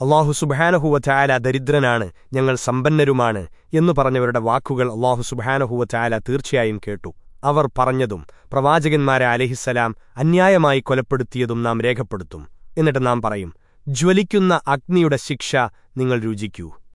അള്ളാഹു സുബഹാനഹുവ ദരിദ്രനാണ് ഞങ്ങൾ സമ്പന്നരുമാണ് എന്നു പറഞ്ഞവരുടെ വാക്കുകൾ അള്ളാഹു സുബഹാനഹുവ തീർച്ചയായും കേട്ടു. അവർ പറഞ്ഞതും പ്രവാചകന്മാരെ അലഹിസലാം അന്യായമായി കൊലപ്പെടുത്തിയതും നാം രേഖപ്പെടുത്തും. എന്നിട്ട് നാം പറയും ജ്വലിക്കുന്ന അഗ്നിയുടെ ശിക്ഷ നിങ്ങൾ രുചിക്കൂ.